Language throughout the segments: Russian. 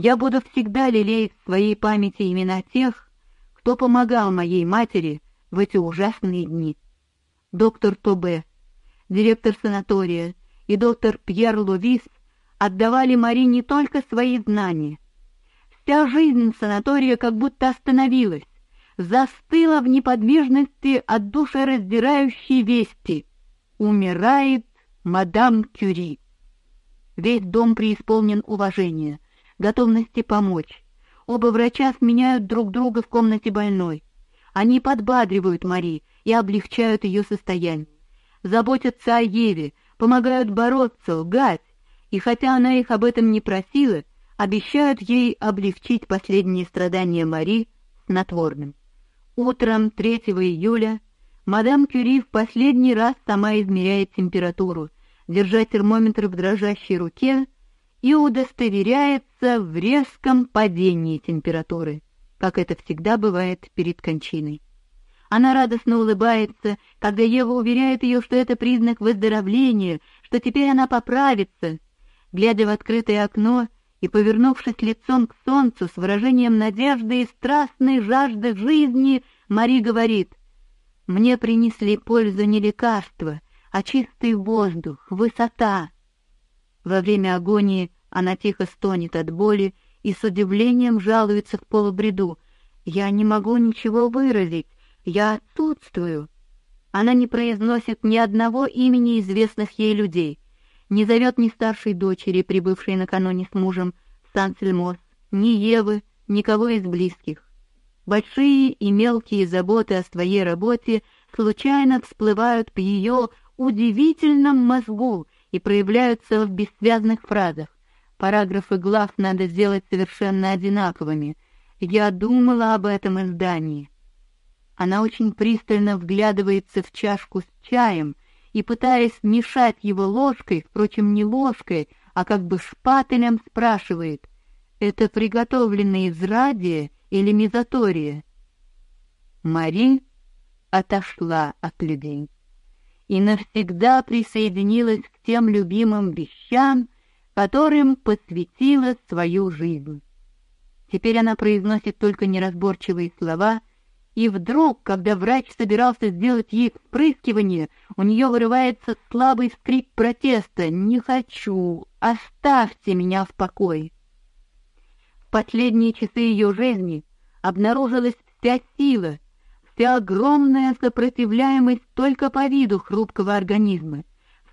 Я буду всегда лелеять в своей памяти имена тех, кто помогал моей матери в эти ужасные дни. Доктор Тобе, директор санатория, и доктор Пьер Лувис отдавали Мари не только свои знания. Вся жизнь санатория как будто остановилась, застыла в неподвижности от душераздирающей вести. Умирает мадам Кюри. Весь дом преисполнен уважения, готовности помочь. Оба врача сменяют друг друга в комнате больной. Они подбадривают Мари и облегчают ее состояние. Заботятся о Еве, помогают бороться, лгать, и хотя она их об этом не просила, обещают ей облегчить последние страдания Мари снотворным. Утром 3 июля мадам Кюри в последний раз сама измеряет температуру, держа термометр в дрожащей руке, и удостоверяется в резком падении температуры, как это всегда бывает перед кончиной. Она радостно улыбается, когда Ева уверяет ее, что это признак выздоровления, что теперь она поправится. Глядя в открытое окно и повернувшись лицом к солнцу с выражением надежды и страстной жажды жизни, Мари говорит: "Мне принесли пользу не лекарства, а чистый воздух, высота". Во время агонии она тихо стонет от боли и с удивлением жалуется в полубреду: "Я не могу ничего выразить, я отсутствую". Она не произносит ни одного имени известных ей людей не зовет ни старшей дочери, прибывшей накануне с мужем Сан-Сельмос, ни Евы, никого из близких. Большие и мелкие заботы о своей работе случайно всплывают в ее удивительном мозгу и проявляются в бессвязных фразах. Параграфы глав надо сделать совершенно одинаковыми. Я думала об этом издании. Она очень пристально вглядывается в чашку с чаем — и, пытаясь мешать его ложкой, впрочем, не ложкой, а как бы шпателем, спрашивает, «Это приготовленное из радия или мезотория?» Мари отошла от людей и навсегда присоединилась к тем любимым вещам, которым посвятила свою жизнь. Теперь она произносит только неразборчивые слова и вдруг, когда врач собирался сделать ей впрыскивание, у нее вырывается слабый скрип протеста: "Не хочу, оставьте меня в покое". В последние часы ее жизни обнаружилась вся сила, вся огромная сопротивляемость только по виду хрупкого организма,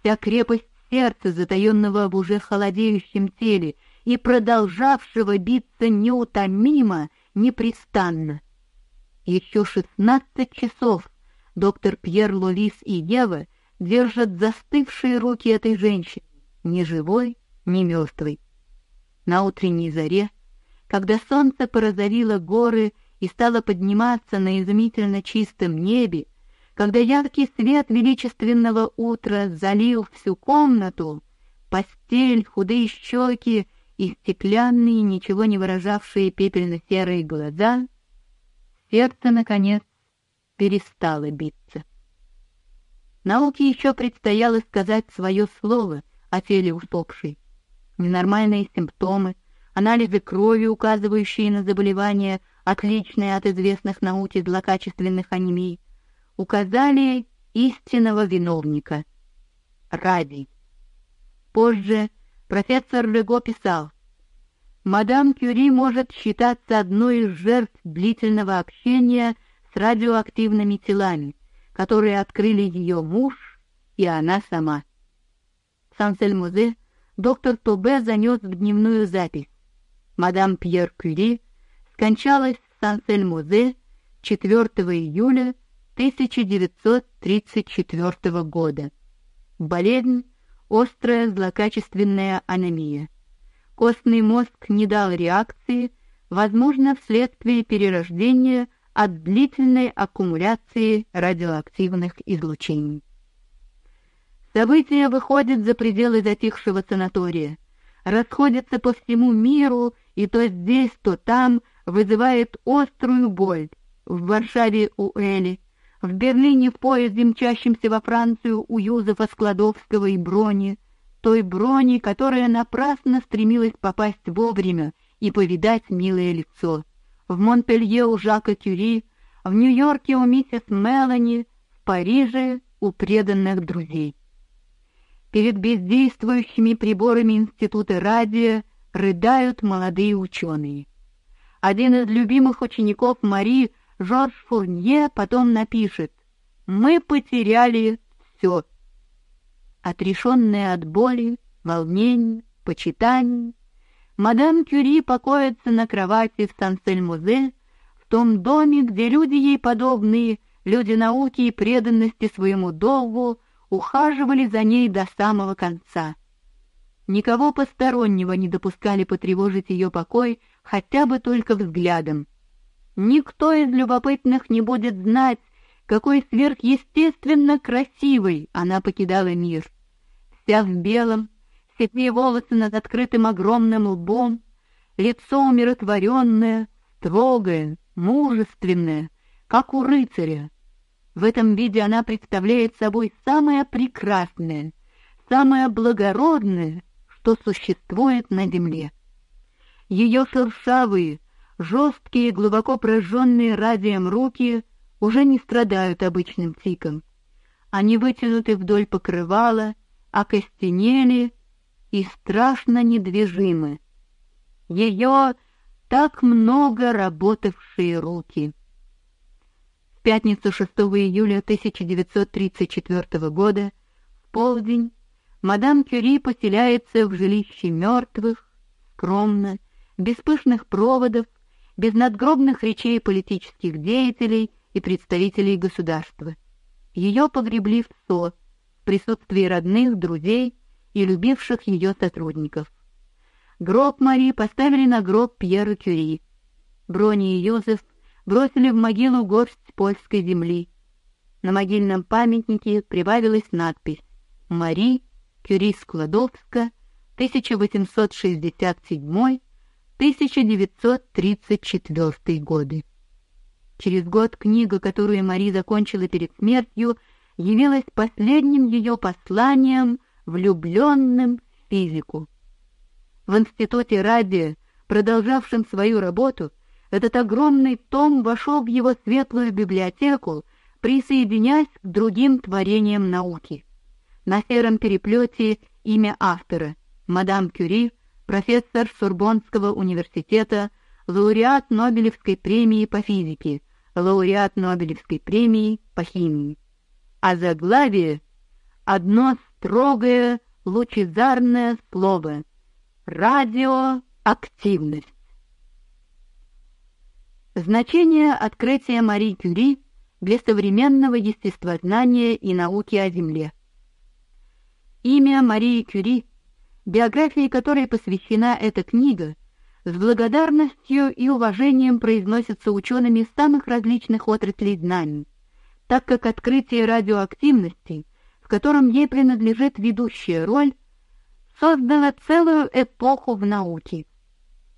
вся крепость сердца, затаенного в уже холодеющем теле и продолжавшего биться неутомимо, непрестанно. Еще шестнадцать часов доктор Пьер Лолис и Ева держат застывшие руки этой женщины, ни живой, ни мертвой. На утренней заре, когда солнце порозовило горы и стало подниматься на изумительно чистом небе, когда яркий свет величественного утра залил всю комнату, постель, худые щеки и стеклянные, ничего не выражавшие пепельно-серые глаза Сердце, наконец, перестало биться. Науке еще предстояло сказать свое слово о теле усопшей. Ненормальные симптомы, анализы крови, указывающие на заболевания, отличные от известных науке злокачественных анемий, указали истинного виновника — радий. Позже профессор Лего писал, мадам Кюри может считаться одной из жертв длительного общения с радиоактивными телами, которые открыли ее муж и она сама. Сан-Сельмузе доктор Тобе занес в дневную запись. Мадам Пьер Кюри скончалась в Сан-Сельмузе 4 июля 1934 года. Болезнь — острая злокачественная анемия. Костный мозг не дал реакции, возможно, вследствие перерождения от длительной аккумуляции радиоактивных излучений. События выходят за пределы затихшего санатория, расходятся по всему миру и то здесь, то там вызывает острую боль. В Варшаве у Эли, в Берлине в поезде, мчащемся во Францию у Юзефа Складовского и Брони, той брони, которая напрасно стремилась попасть вовремя и повидать милое лицо. В Монпелье у Жака Кюри, в Нью-Йорке у миссис Мелани, в Париже у преданных друзей. Перед бездействующими приборами Института радио рыдают молодые ученые. Один из любимых учеников Мари, Жорж Фурнье, потом напишет «Мы потеряли все». Отрешенная от боли, волнений, почитаний, мадам Кюри покоится на кровати в Сан-Сель-Музе, в том доме, где люди ей подобные, люди науки и преданности своему долгу, ухаживали за ней до самого конца. Никого постороннего не допускали потревожить ее покой хотя бы только взглядом. Никто из любопытных не будет знать, какой сверхъестественно красивой она покидала мир. Вся в белом, седые волосы над открытым огромным лбом, лицо умиротворенное, строгое, мужественное, как у рыцаря, в этом виде она представляет собой самое прекрасное, самое благородное, что существует на земле. Ее шершавые, жесткие, глубоко прожженные радием руки уже не страдают обычным тиком. Они вытянуты вдоль покрывала, окостенели и страшно недвижимы. Ее так много работавшие руки пятницу 6 июля 1934 года в полдень мадам Кюри поселяется в жилище мертвых, скромно, без пышных проводов, без надгробных речей политических деятелей и представителей государства. Ее погребли в СО в присутствии родных, друзей и любивших ее сотрудников. Гроб Мари поставили на гроб Пьера Кюри. Брони и Йозеф бросили в могилу горсть польской земли. На могильном памятнике прибавилась надпись «Мари Кюри Складовска, 1867-1934 годы». Через год книга, которую Мари закончила перед смертью, явилась последним ее посланием влюбленным в физику. В институте радио, продолжавшем свою работу, этот огромный том вошел в его светлую библиотеку, присоединяясь к другим творениям науки. На сером переплете имя автора мадам Кюри, профессор Сорбонского университета, лауреат Нобелевской премии по физике, лауреат Нобелевской премии по химии. А заглавие одно строгое лучезарное слово радиоактивность. Значение открытия Мари Кюри для современного естествознания и науки о Земле. Имя Марии Кюри, биографии которой посвящена эта книга, с благодарностью и уважением произносится учеными самых различных отраслей знаний, так как открытие радиоактивности, в котором ей принадлежит ведущая роль, создало целую эпоху в науке.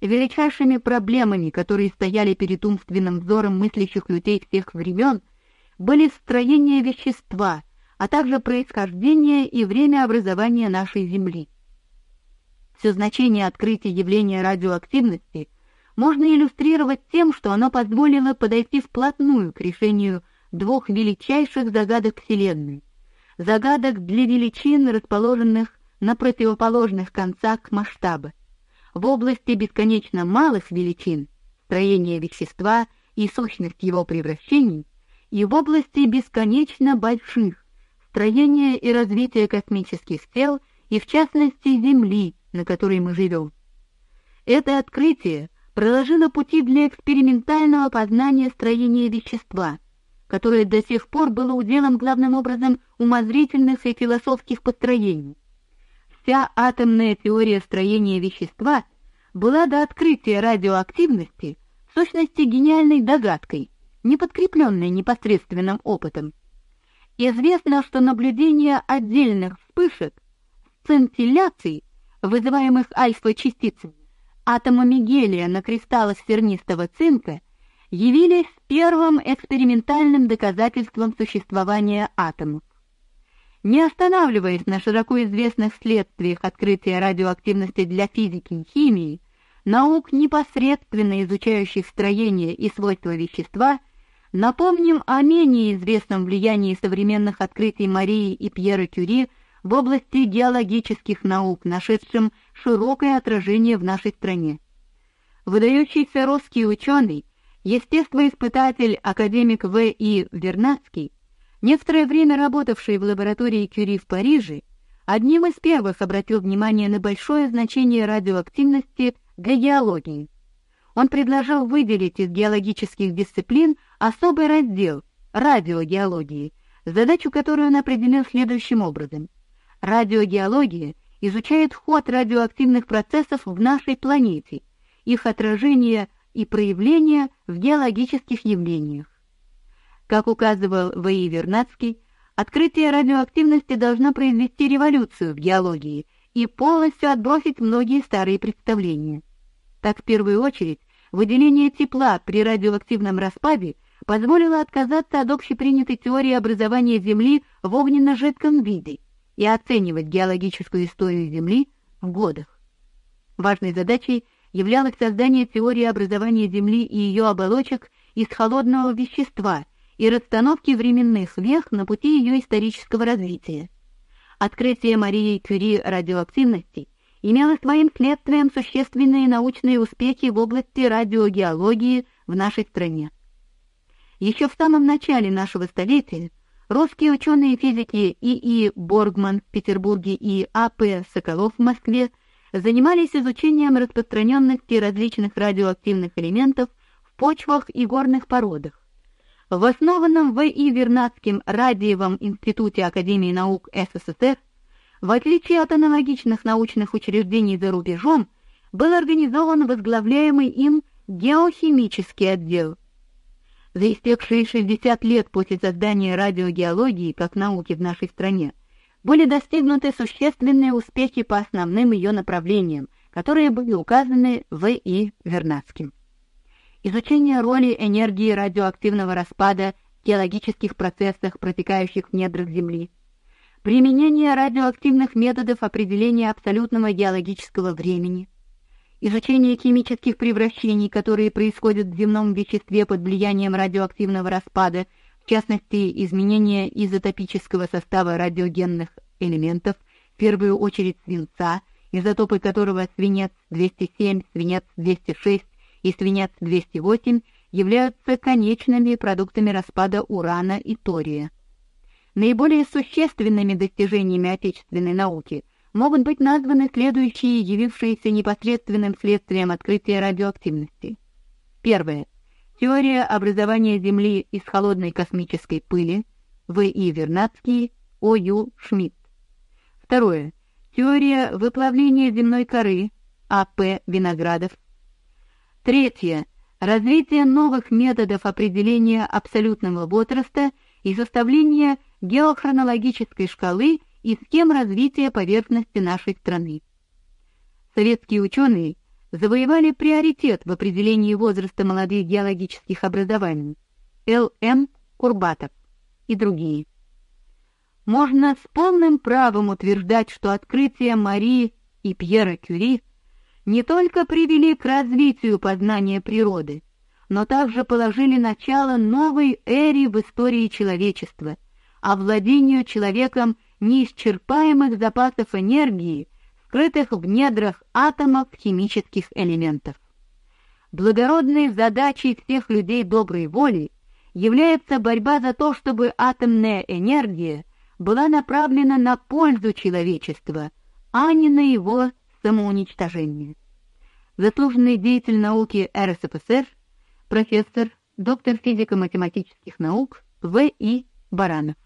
Величайшими проблемами, которые стояли перед умственным взором мыслящих людей всех времен, были строение вещества, а также происхождение и время образования нашей Земли. Все значение открытия явления радиоактивности можно иллюстрировать тем, что оно позволило подойти вплотную к решению двух величайших загадок Вселенной. Загадок для величин, расположенных на противоположных концах масштаба в области бесконечно малых величин, строения вещества и сущность его превращений, и в области бесконечно больших, строения и развития космических тел и в частности Земли, на которой мы живем. Это открытие проложило пути для экспериментального познания строения вещества, которое до сих пор было уделом главным образом умозрительных и философских построений. Вся атомная теория строения вещества была до открытия радиоактивности в сущности гениальной догадкой, не подкрепленной непосредственным опытом. Известно, что наблюдение отдельных вспышек сцинтилляций, вызываемых альфа-частицами, атомами гелия на кристаллах сернистого цинка, явились первым экспериментальным доказательством существования атомов. Не останавливаясь на широко известных следствиях открытия радиоактивности для физики и химии, наук, непосредственно изучающих строение и свойства вещества, напомним о менее известном влиянии современных открытий Марии и Пьера Кюри в области геологических наук, нашедшем широкое отражение в нашей стране. Выдающийся русский ученый, естествоиспытатель академик В. И. Вернадский, некоторое время работавший в лаборатории Кюри в Париже, одним из первых обратил внимание на большое значение радиоактивности для геологии. Он предложил выделить из геологических дисциплин особый раздел радиогеологии, задачу которую он определил следующим образом: радиогеология изучает ход радиоактивных процессов в нашей планете, их отражение и проявление в геологических явлениях. Как указывал В.И. Вернадский, открытие радиоактивности должно произвести революцию в геологии и полностью отбросить многие старые представления. Так, в первую очередь, выделение тепла при радиоактивном распаде позволило отказаться от общепринятой теории образования Земли в огненно-жидком виде и оценивать геологическую историю Земли в годах. Важной задачей являлось создание теории образования Земли и ее оболочек из холодного вещества и расстановки временных вех на пути ее исторического развития. Открытие Марии Кюри радиоактивности имело своим следствием существенные научные успехи в области радиогеологии в нашей стране. Еще в самом начале нашего столетия русские ученые физики И.И. Боргман в Петербурге и А.П. Соколов в Москве занимались изучением распространенности различных радиоактивных элементов в почвах и горных породах. В основанном В.И. Вернадским Радиевом институте Академии наук СССР, в отличие от аналогичных научных учреждений за рубежом, был организован возглавляемый им геохимический отдел. За истекшие 60 лет после создания радиогеологии как науки в нашей стране были достигнуты существенные успехи по основным ее направлениям, которые были указаны В. И. Вернадским изучение роли энергии радиоактивного распада в геологических процессах, протекающих в недрах Земли, применение радиоактивных методов определения абсолютного геологического времени, изучение химических превращений, которые происходят в земном веществе под влиянием радиоактивного распада, в частности, изменение изотопического состава радиогенных элементов, в первую очередь свинца, изотопы которого свинец-207, свинец-206, и свинец-208 являются конечными продуктами распада урана и тория. Наиболее существенными достижениями отечественной науки могут быть названы следующие, явившиеся непосредственным следствием открытия радиоактивности. Первое. Теория образования Земли из холодной космической пыли В.И. Вернадский, О.Ю. Шмидт. Второе. Теория выплавления земной коры А.П. Виноградов Третье. Развитие новых методов определения абсолютного возраста и составления геохронологической шкалы и схем развития поверхности нашей страны. Советские ученые завоевали приоритет в определении возраста молодых геологических образований. Л.М. Курбатов и другие. Можно с полным правом утверждать, что открытия Марии и Пьера Кюри не только привели к развитию познания природы, но также положили начало новой эре в истории человечества, овладению человеком неисчерпаемых запасов энергии, скрытых в недрах атомов химических элементов. Благородной задачей всех людей доброй воли является борьба за то, чтобы атомная энергия была направлена на пользу человечества, а не на его самоуничтожение. Заслуженный деятель науки РСФСР, профессор, доктор физико-математических наук В.И. Баранов.